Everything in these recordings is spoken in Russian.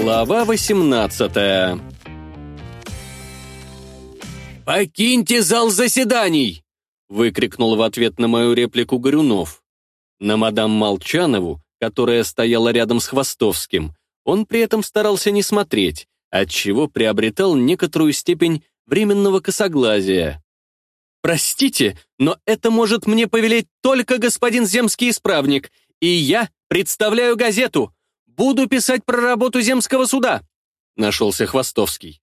Глава 18 «Покиньте зал заседаний!» — выкрикнул в ответ на мою реплику Горюнов. На мадам Молчанову, которая стояла рядом с Хвостовским, он при этом старался не смотреть, отчего приобретал некоторую степень временного косоглазия. «Простите, но это может мне повелеть только господин земский исправник, и я представляю газету. Буду писать про работу земского суда», — нашелся Хвостовский.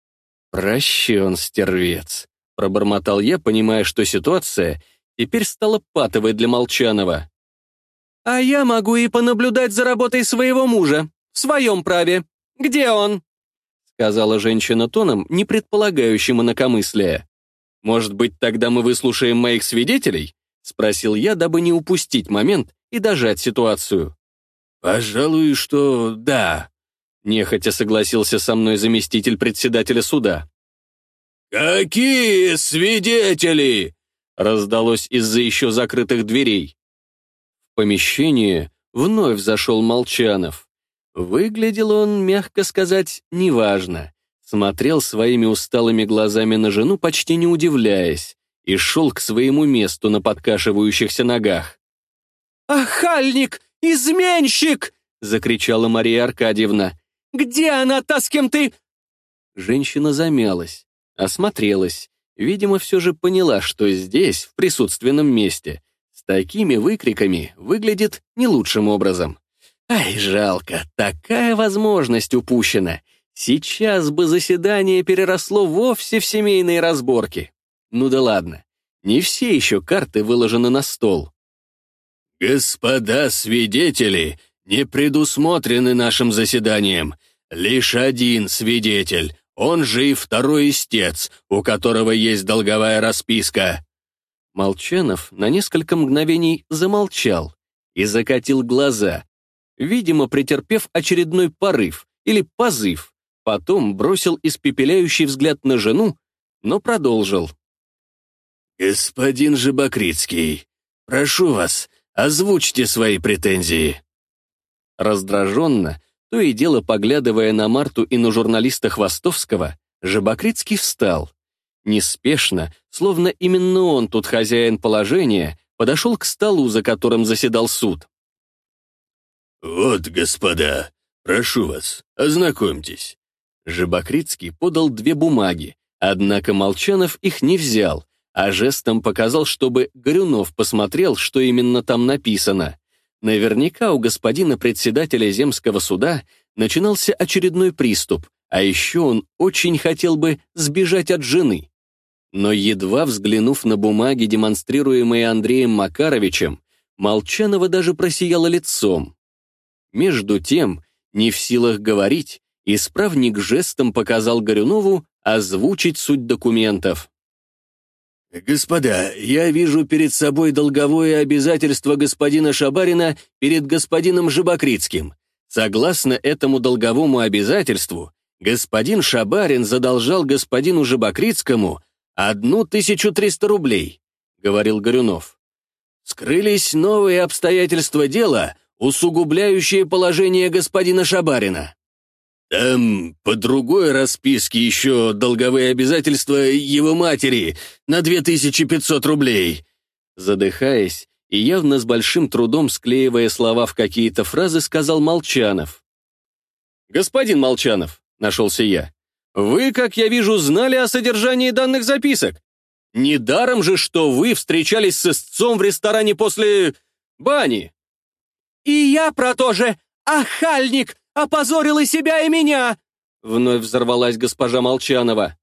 «Прощен, стервец», — пробормотал я, понимая, что ситуация теперь стала патовой для Молчанова. «А я могу и понаблюдать за работой своего мужа, в своем праве. Где он?» — сказала женщина тоном, не предполагающим инакомыслия. «Может быть, тогда мы выслушаем моих свидетелей?» — спросил я, дабы не упустить момент и дожать ситуацию. «Пожалуй, что да», — нехотя согласился со мной заместитель председателя суда. «Какие свидетели?» — раздалось из-за еще закрытых дверей. В помещение вновь зашел Молчанов. Выглядел он, мягко сказать, неважно смотрел своими усталыми глазами на жену, почти не удивляясь, и шел к своему месту на подкашивающихся ногах. «Ахальник! Изменщик!» — закричала Мария Аркадьевна. «Где она, та, с кем ты...» Женщина замялась, осмотрелась, видимо, все же поняла, что здесь, в присутственном месте, с такими выкриками выглядит не лучшим образом. Ай, жалко, такая возможность упущена — Сейчас бы заседание переросло вовсе в семейные разборки. Ну да ладно, не все еще карты выложены на стол. «Господа свидетели не предусмотрены нашим заседанием. Лишь один свидетель, он же и второй истец, у которого есть долговая расписка». Молчанов на несколько мгновений замолчал и закатил глаза, видимо, претерпев очередной порыв или позыв. Потом бросил испепеляющий взгляд на жену, но продолжил. «Господин Жебокритский, прошу вас, озвучьте свои претензии». Раздраженно, то и дело поглядывая на Марту и на журналиста Хвостовского, Жебокритский встал. Неспешно, словно именно он тут хозяин положения, подошел к столу, за которым заседал суд. «Вот, господа, прошу вас, ознакомьтесь. Жебокритский подал две бумаги, однако Молчанов их не взял, а жестом показал, чтобы Горюнов посмотрел, что именно там написано. Наверняка у господина председателя земского суда начинался очередной приступ, а еще он очень хотел бы сбежать от жены. Но едва взглянув на бумаги, демонстрируемые Андреем Макаровичем, Молчанова даже просияло лицом. Между тем, не в силах говорить, Исправник жестом показал Горюнову озвучить суть документов. «Господа, я вижу перед собой долговое обязательство господина Шабарина перед господином Жабокритским. Согласно этому долговому обязательству, господин Шабарин задолжал господину Жабокритскому одну тысячу триста рублей», — говорил Горюнов. «Скрылись новые обстоятельства дела, усугубляющие положение господина Шабарина. Там по другой расписке еще долговые обязательства его матери на 2500 рублей. Задыхаясь и явно с большим трудом склеивая слова в какие-то фразы, сказал Молчанов. «Господин Молчанов», — нашелся я, — «вы, как я вижу, знали о содержании данных записок. Недаром же, что вы встречались с истцом в ресторане после... бани». «И я про то же, ахальник!» Опозорил и себя, и меня!» Вновь взорвалась госпожа Молчанова.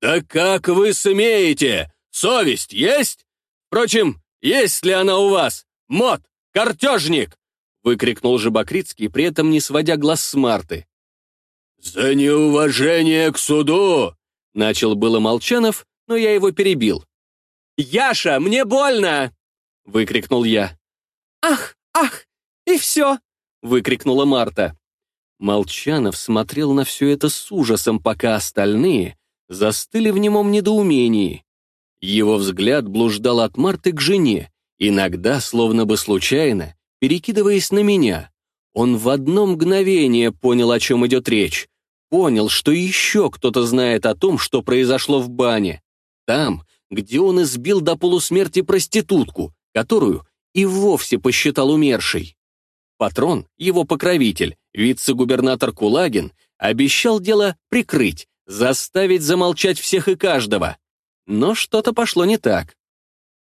«Да как вы смеете? Совесть есть? Впрочем, есть ли она у вас? Мод, картежник!» выкрикнул Жабокритский, при этом не сводя глаз с Марты. «За неуважение к суду!» Начал было Молчанов, но я его перебил. «Яша, мне больно!» — выкрикнул я. «Ах, ах, и все!» Выкрикнула Марта. Молчанов смотрел на все это с ужасом, пока остальные застыли в немом недоумении. Его взгляд блуждал от Марты к жене, иногда, словно бы случайно, перекидываясь на меня. Он в одно мгновение понял, о чем идет речь. Понял, что еще кто-то знает о том, что произошло в бане. Там, где он избил до полусмерти проститутку, которую и вовсе посчитал умершей. Патрон, его покровитель, вице-губернатор Кулагин, обещал дело прикрыть, заставить замолчать всех и каждого. Но что-то пошло не так.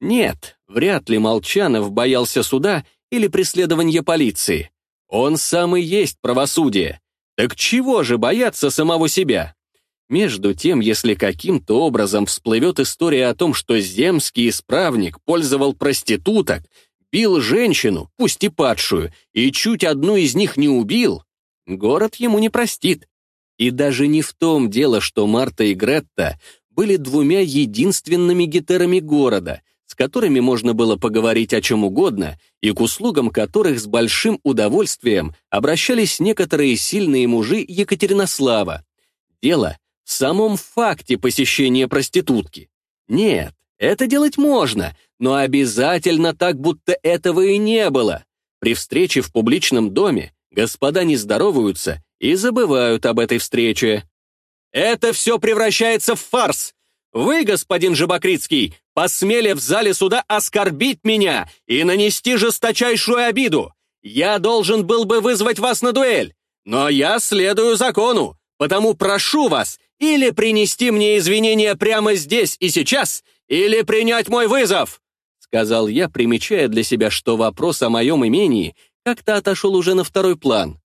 Нет, вряд ли Молчанов боялся суда или преследования полиции. Он сам и есть правосудие. Так чего же бояться самого себя? Между тем, если каким-то образом всплывет история о том, что земский исправник пользовал проституток, бил женщину, пусть и падшую, и чуть одну из них не убил, город ему не простит. И даже не в том дело, что Марта и Гретта были двумя единственными гетерами города, с которыми можно было поговорить о чем угодно и к услугам которых с большим удовольствием обращались некоторые сильные мужи Екатеринослава. Дело в самом факте посещения проститутки. Нет, это делать можно, но обязательно так, будто этого и не было. При встрече в публичном доме господа не здороваются и забывают об этой встрече. «Это все превращается в фарс!» Вы, господин Жабокритский, посмели в зале суда оскорбить меня и нанести жесточайшую обиду. Я должен был бы вызвать вас на дуэль, но я следую закону, потому прошу вас или принести мне извинения прямо здесь и сейчас, или принять мой вызов!» Сказал я, примечая для себя, что вопрос о моем имении как-то отошел уже на второй план.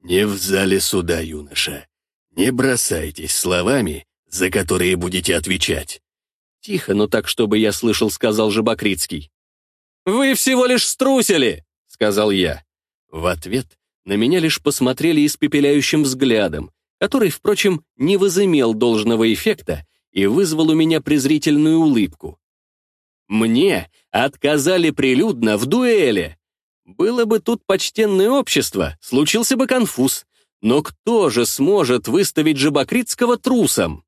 «Не в зале суда, юноша. Не бросайтесь словами, за которые будете отвечать». Тихо, но так, чтобы я слышал, сказал Жабокритский. «Вы всего лишь струсили!» — сказал я. В ответ на меня лишь посмотрели испепеляющим взглядом, который, впрочем, не возымел должного эффекта и вызвал у меня презрительную улыбку. Мне отказали прилюдно в дуэли. Было бы тут почтенное общество, случился бы конфуз. Но кто же сможет выставить Жабокритского трусом?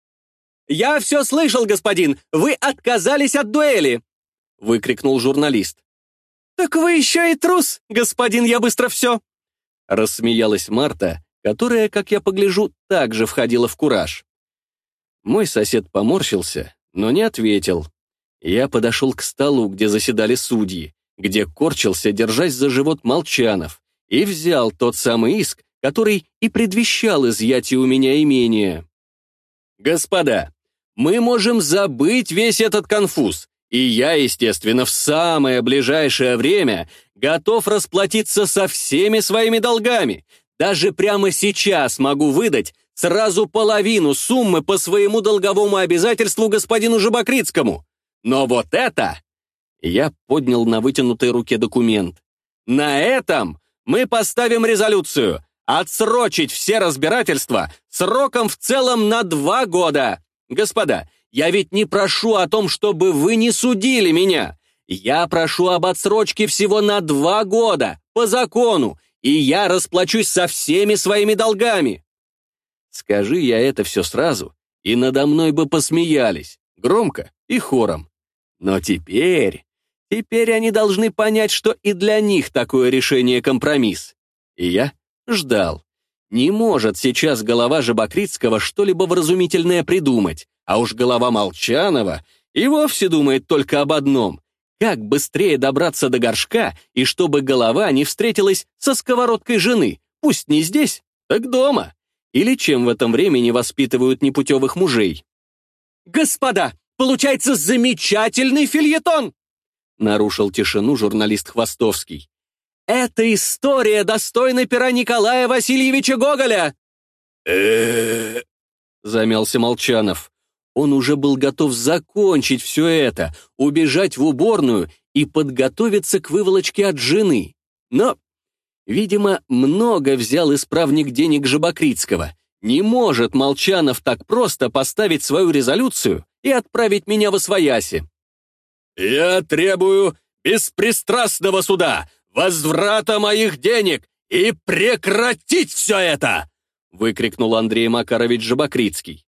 «Я все слышал, господин! Вы отказались от дуэли!» — выкрикнул журналист. «Так вы еще и трус, господин, я быстро все!» Рассмеялась Марта, которая, как я погляжу, также входила в кураж. Мой сосед поморщился, но не ответил. Я подошел к столу, где заседали судьи, где корчился, держась за живот Молчанов, и взял тот самый иск, который и предвещал изъятие у меня имения. «Господа, мы можем забыть весь этот конфуз, и я, естественно, в самое ближайшее время готов расплатиться со всеми своими долгами. Даже прямо сейчас могу выдать сразу половину суммы по своему долговому обязательству господину Жабокритскому. Но вот это... Я поднял на вытянутой руке документ. На этом мы поставим резолюцию. Отсрочить все разбирательства сроком в целом на два года. Господа, я ведь не прошу о том, чтобы вы не судили меня. Я прошу об отсрочке всего на два года, по закону, и я расплачусь со всеми своими долгами. Скажи я это все сразу, и надо мной бы посмеялись, громко и хором. Но теперь, теперь они должны понять, что и для них такое решение компромисс. И я ждал. Не может сейчас голова Жабокритского что-либо вразумительное придумать, а уж голова Молчанова и вовсе думает только об одном — как быстрее добраться до горшка и чтобы голова не встретилась со сковородкой жены, пусть не здесь, так дома. Или чем в этом времени воспитывают непутевых мужей. «Господа, получается замечательный фильетон!» нарушил тишину журналист Хвостовский. «Это история, достойна пера Николая Васильевича Гоголя!» замялся Молчанов. Он уже был готов закончить все это, убежать в уборную и подготовиться к выволочке от жены. Но, видимо, много взял исправник денег Жабокритского. Не может Молчанов так просто поставить свою резолюцию и отправить меня в Освояси. «Я требую беспристрастного суда, возврата моих денег и прекратить все это!» выкрикнул Андрей Макарович Жабокритский.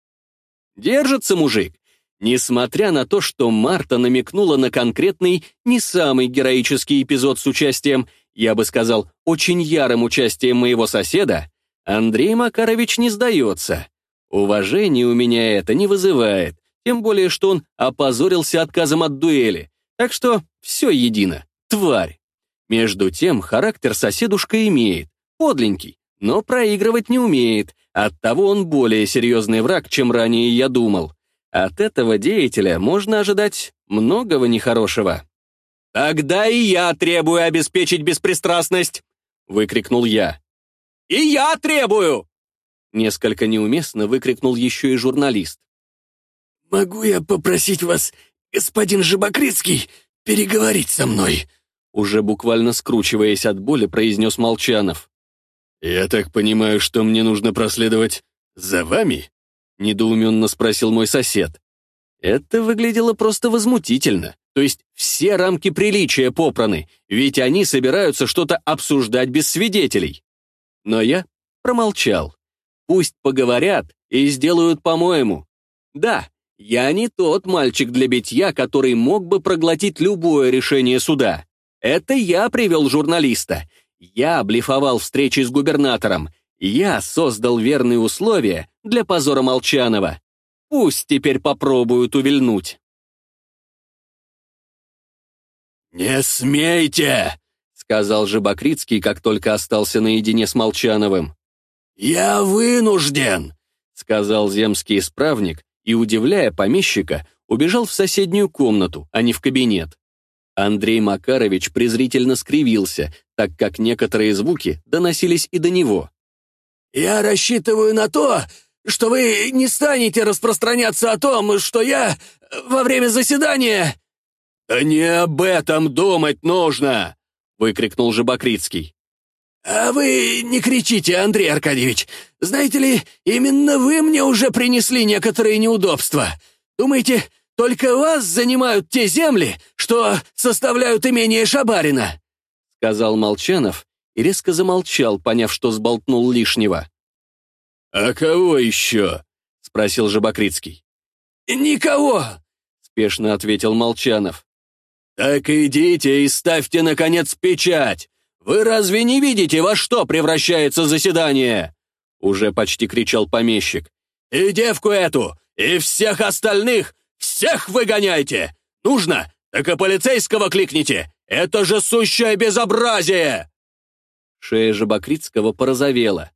Держится мужик, несмотря на то, что Марта намекнула на конкретный, не самый героический эпизод с участием я бы сказал, очень ярым участием моего соседа, Андрей Макарович не сдается. Уважение у меня это не вызывает, тем более, что он опозорился отказом от дуэли. Так что все едино. Тварь. Между тем, характер соседушка имеет. Подленький, но проигрывать не умеет. Оттого он более серьезный враг, чем ранее я думал. От этого деятеля можно ожидать многого нехорошего. «Тогда и я требую обеспечить беспристрастность!» — выкрикнул я. «И я требую!» Несколько неуместно выкрикнул еще и журналист. «Могу я попросить вас, господин Жабокритский, переговорить со мной?» Уже буквально скручиваясь от боли, произнес Молчанов. «Я так понимаю, что мне нужно проследовать за вами?» Недоуменно спросил мой сосед. Это выглядело просто возмутительно. То есть все рамки приличия попраны, ведь они собираются что-то обсуждать без свидетелей. Но я промолчал. Пусть поговорят и сделают по-моему. Да, я не тот мальчик для битья, который мог бы проглотить любое решение суда. Это я привел журналиста. Я блефовал встречи с губернатором. Я создал верные условия для позора Молчанова. Пусть теперь попробуют увильнуть. «Не смейте!» — сказал же Бакрицкий, как только остался наедине с Молчановым. «Я вынужден!» — сказал земский исправник и, удивляя помещика, убежал в соседнюю комнату, а не в кабинет. Андрей Макарович презрительно скривился, так как некоторые звуки доносились и до него. «Я рассчитываю на то, что вы не станете распространяться о том, что я во время заседания...» «Да не об этом думать нужно!» — выкрикнул Жабокритский. «А вы не кричите, Андрей Аркадьевич. Знаете ли, именно вы мне уже принесли некоторые неудобства. Думаете, только вас занимают те земли, что составляют имение Шабарина?» — сказал Молчанов и резко замолчал, поняв, что сболтнул лишнего. «А кого еще?» — спросил Жабокритский. «Никого!» — спешно ответил Молчанов. «Так идите и ставьте, наконец, печать! Вы разве не видите, во что превращается заседание?» Уже почти кричал помещик. «И девку эту, и всех остальных, всех выгоняйте! Нужно, так и полицейского кликните! Это же сущее безобразие!» Шея Жабокритского порозовела.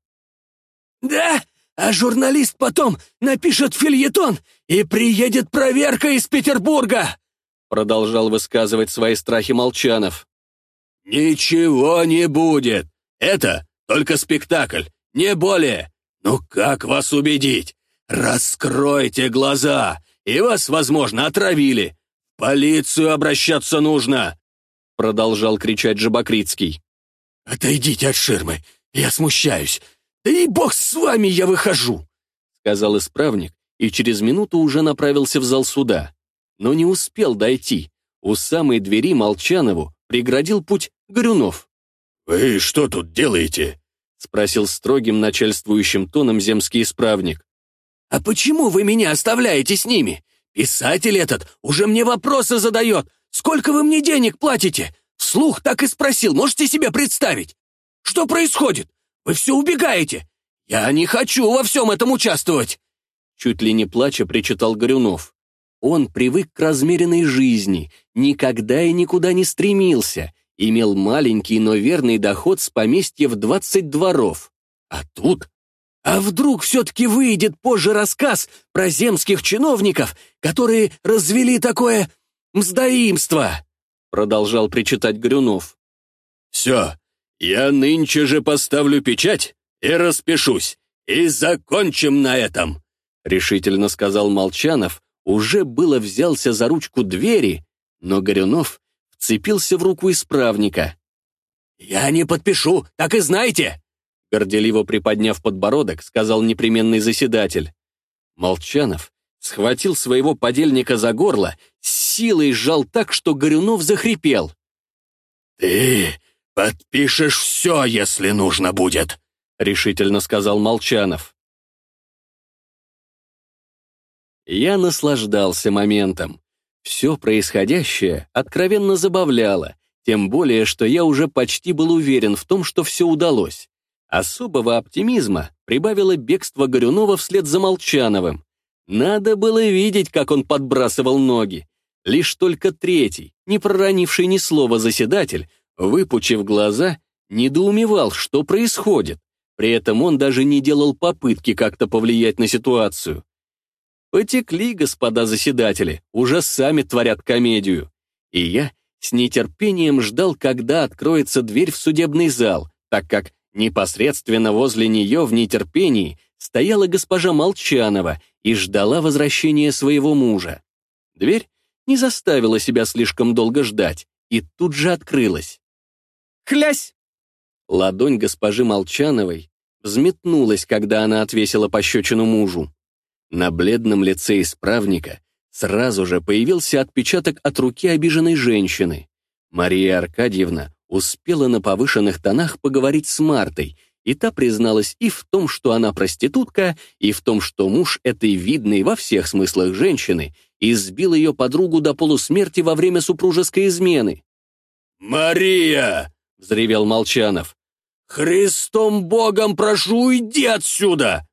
«Да, а журналист потом напишет фильетон, и приедет проверка из Петербурга!» Продолжал высказывать свои страхи Молчанов. «Ничего не будет! Это только спектакль, не более! Ну как вас убедить? Раскройте глаза, и вас, возможно, отравили! В полицию обращаться нужно!» Продолжал кричать Жабокритский. «Отойдите от ширмы, я смущаюсь! Да и бог с вами, я выхожу!» Сказал исправник и через минуту уже направился в зал суда но не успел дойти. У самой двери Молчанову преградил путь Горюнов. «Вы что тут делаете?» — спросил строгим начальствующим тоном земский исправник. «А почему вы меня оставляете с ними? Писатель этот уже мне вопросы задает. Сколько вы мне денег платите? Вслух так и спросил, можете себе представить? Что происходит? Вы все убегаете. Я не хочу во всем этом участвовать!» Чуть ли не плача причитал Горюнов. Он привык к размеренной жизни, никогда и никуда не стремился, имел маленький, но верный доход с поместья в 20 дворов. А тут... А вдруг все-таки выйдет позже рассказ про земских чиновников, которые развели такое мздоимство? Продолжал причитать Грюнов. «Все, я нынче же поставлю печать и распишусь, и закончим на этом», решительно сказал Молчанов, уже было взялся за ручку двери, но Горюнов вцепился в руку исправника. «Я не подпишу, так и знайте!» Горделиво приподняв подбородок, сказал непременный заседатель. Молчанов схватил своего подельника за горло, с силой сжал так, что Горюнов захрипел. «Ты подпишешь все, если нужно будет», — решительно сказал Молчанов. Я наслаждался моментом. Все происходящее откровенно забавляло, Тем более, что я уже почти был уверен в том, что все удалось. Особого оптимизма прибавило бегство Горюнова вслед за Молчановым. Надо было видеть, как он подбрасывал ноги. Лишь только третий, не проронивший ни слова заседатель, выпучив глаза, недоумевал, что происходит. При этом он даже не делал попытки как-то повлиять на ситуацию. Потекли, господа заседатели, уже сами творят комедию. И я с нетерпением ждал, когда откроется дверь в судебный зал, так как непосредственно возле нее в нетерпении стояла госпожа Молчанова и ждала возвращения своего мужа. Дверь не заставила себя слишком долго ждать и тут же открылась. «Хлясь!» Ладонь госпожи Молчановой взметнулась, когда она отвесила пощечину мужу. На бледном лице исправника сразу же появился отпечаток от руки обиженной женщины. Мария Аркадьевна успела на повышенных тонах поговорить с Мартой, и та призналась и в том, что она проститутка, и в том, что муж этой видной во всех смыслах женщины избил ее подругу до полусмерти во время супружеской измены. «Мария!» — взревел Молчанов. «Христом Богом прошу, уйди отсюда!»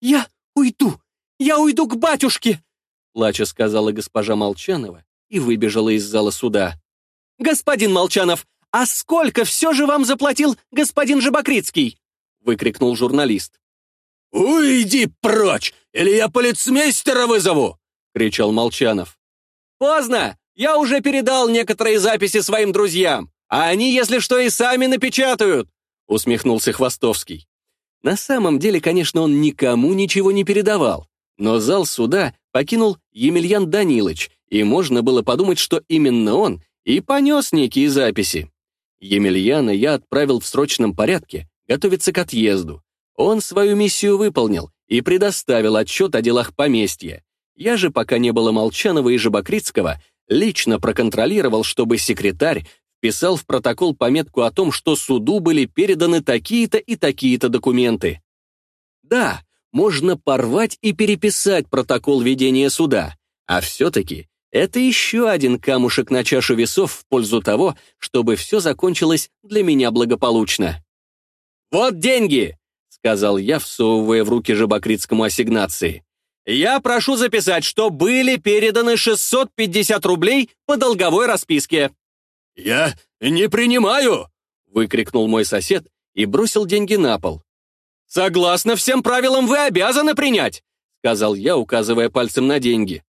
«Я уйду! Я уйду к батюшке!» плача сказала госпожа Молчанова и выбежала из зала суда. «Господин Молчанов, а сколько все же вам заплатил господин Жабокритский?» выкрикнул журналист. «Уйди прочь, или я полицмейстера вызову!» кричал Молчанов. «Поздно! Я уже передал некоторые записи своим друзьям, а они, если что, и сами напечатают!» усмехнулся Хвостовский. На самом деле, конечно, он никому ничего не передавал, но зал суда покинул Емельян Данилович, и можно было подумать, что именно он и понес некие записи. Емельяна я отправил в срочном порядке готовиться к отъезду. Он свою миссию выполнил и предоставил отчет о делах поместья. Я же, пока не было Молчанова и Жабокритского, лично проконтролировал, чтобы секретарь вписал в протокол пометку о том, что суду были переданы такие-то и такие-то документы. Да, можно порвать и переписать протокол ведения суда, а все-таки это еще один камушек на чашу весов в пользу того, чтобы все закончилось для меня благополучно. «Вот деньги!» — сказал я, всовывая в руки Жабокритскому ассигнации. «Я прошу записать, что были переданы 650 рублей по долговой расписке». «Я не принимаю!» — выкрикнул мой сосед и бросил деньги на пол. «Согласно всем правилам, вы обязаны принять!» — сказал я, указывая пальцем на деньги.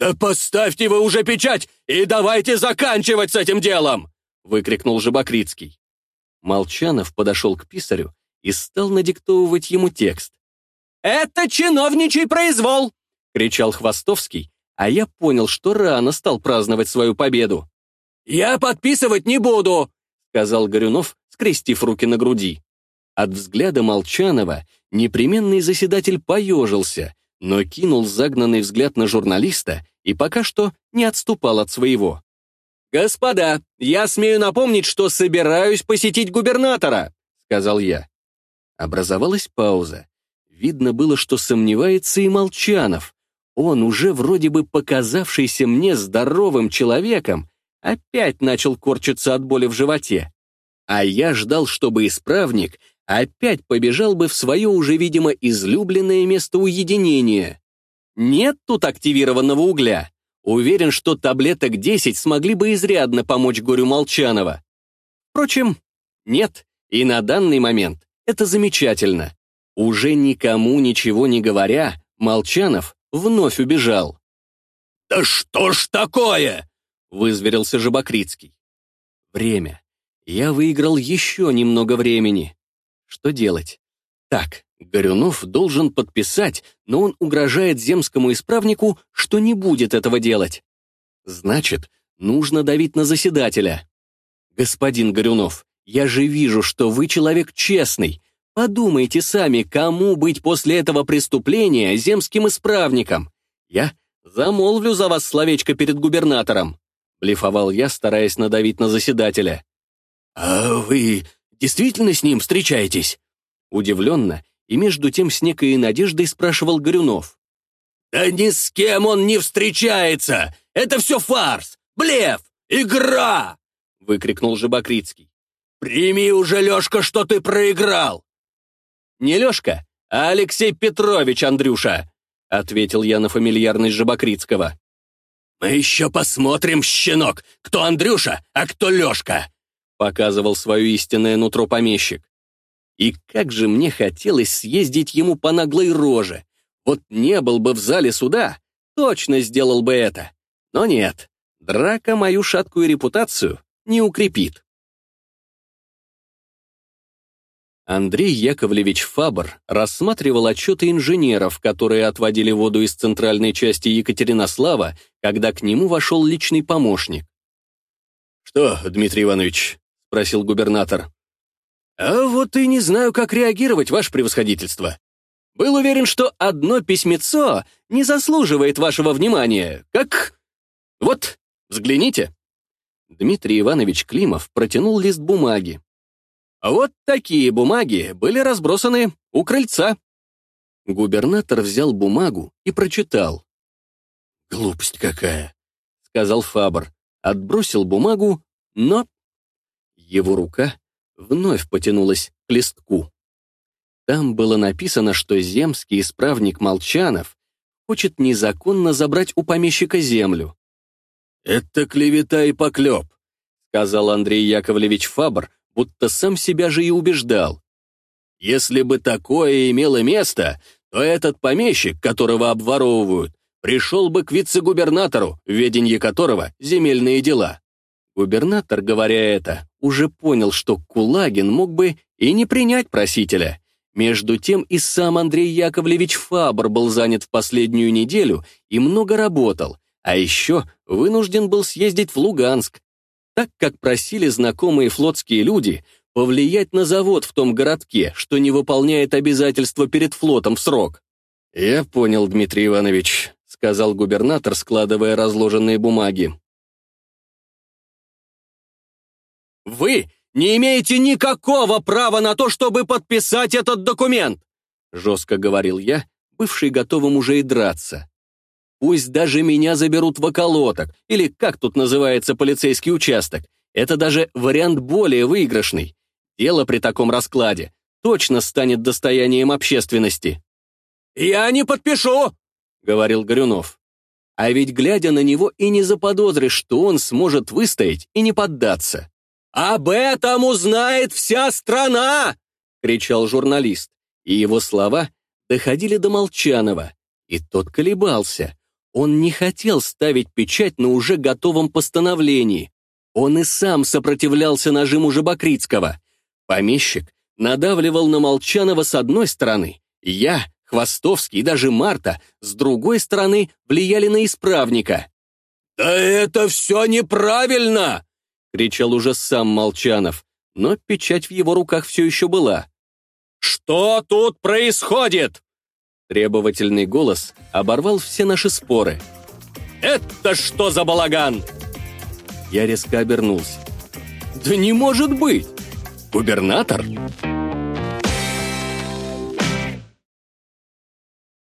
«Да поставьте вы уже печать и давайте заканчивать с этим делом!» — выкрикнул Жабокритский. Молчанов подошел к писарю и стал надиктовывать ему текст. «Это чиновничий произвол!» — кричал Хвостовский, а я понял, что рано стал праздновать свою победу. «Я подписывать не буду», — сказал Горюнов, скрестив руки на груди. От взгляда Молчанова непременный заседатель поежился, но кинул загнанный взгляд на журналиста и пока что не отступал от своего. «Господа, я смею напомнить, что собираюсь посетить губернатора», — сказал я. Образовалась пауза. Видно было, что сомневается и Молчанов. Он, уже вроде бы показавшийся мне здоровым человеком, опять начал корчиться от боли в животе. А я ждал, чтобы исправник опять побежал бы в свое уже, видимо, излюбленное место уединения. Нет тут активированного угля. Уверен, что таблеток 10 смогли бы изрядно помочь горю Молчанова. Впрочем, нет, и на данный момент это замечательно. Уже никому ничего не говоря, Молчанов вновь убежал. «Да что ж такое?» Вызверился Жабокритский. Время. Я выиграл еще немного времени. Что делать? Так, Горюнов должен подписать, но он угрожает земскому исправнику, что не будет этого делать. Значит, нужно давить на заседателя. Господин Горюнов, я же вижу, что вы человек честный. Подумайте сами, кому быть после этого преступления земским исправником. Я замолвлю за вас словечко перед губернатором. Блефовал я, стараясь надавить на заседателя. «А вы действительно с ним встречаетесь?» Удивленно и между тем с некой надеждой спрашивал Горюнов. «Да ни с кем он не встречается! Это все фарс, блеф, игра!» выкрикнул Жабокритский. «Прими уже, Лешка, что ты проиграл!» «Не Лешка, а Алексей Петрович, Андрюша!» ответил я на фамильярность Жабокритского. «Мы еще посмотрим, щенок, кто Андрюша, а кто Лешка!» показывал свое истинное нутро помещик. И как же мне хотелось съездить ему по наглой роже. Вот не был бы в зале суда, точно сделал бы это. Но нет, драка мою шаткую репутацию не укрепит. Андрей Яковлевич Фабр рассматривал отчеты инженеров, которые отводили воду из центральной части Екатеринослава, когда к нему вошел личный помощник. «Что, Дмитрий Иванович?» — спросил губернатор. «А вот и не знаю, как реагировать, ваше превосходительство. Был уверен, что одно письмецо не заслуживает вашего внимания, как... Вот, взгляните». Дмитрий Иванович Климов протянул лист бумаги. Вот такие бумаги были разбросаны у крыльца. Губернатор взял бумагу и прочитал. «Глупость какая!» — сказал Фабр. Отбросил бумагу, но... Его рука вновь потянулась к листку. Там было написано, что земский исправник Молчанов хочет незаконно забрать у помещика землю. «Это клевета и поклеп», — сказал Андрей Яковлевич Фабр, будто сам себя же и убеждал. Если бы такое имело место, то этот помещик, которого обворовывают, пришел бы к вице-губернатору, веденье которого земельные дела. Губернатор, говоря это, уже понял, что Кулагин мог бы и не принять просителя. Между тем и сам Андрей Яковлевич Фабр был занят в последнюю неделю и много работал, а еще вынужден был съездить в Луганск, так как просили знакомые флотские люди повлиять на завод в том городке, что не выполняет обязательства перед флотом в срок. «Я понял, Дмитрий Иванович», — сказал губернатор, складывая разложенные бумаги. «Вы не имеете никакого права на то, чтобы подписать этот документ!» — жестко говорил я, бывший готовым уже и драться. Пусть даже меня заберут в околоток, или как тут называется полицейский участок. Это даже вариант более выигрышный. Дело при таком раскладе точно станет достоянием общественности. «Я не подпишу!» — говорил Горюнов. А ведь, глядя на него, и не заподозришь, что он сможет выстоять и не поддаться. «Об этом узнает вся страна!» — кричал журналист, и его слова доходили до Молчанова, и тот колебался. Он не хотел ставить печать на уже готовом постановлении. Он и сам сопротивлялся нажиму Жабокритского. Помещик надавливал на Молчанова с одной стороны, я, Хвостовский и даже Марта с другой стороны влияли на исправника. «Да это все неправильно!» — кричал уже сам Молчанов, но печать в его руках все еще была. «Что тут происходит?» Требовательный голос оборвал все наши споры. «Это что за балаган?» Я резко обернулся. «Да не может быть! Губернатор?»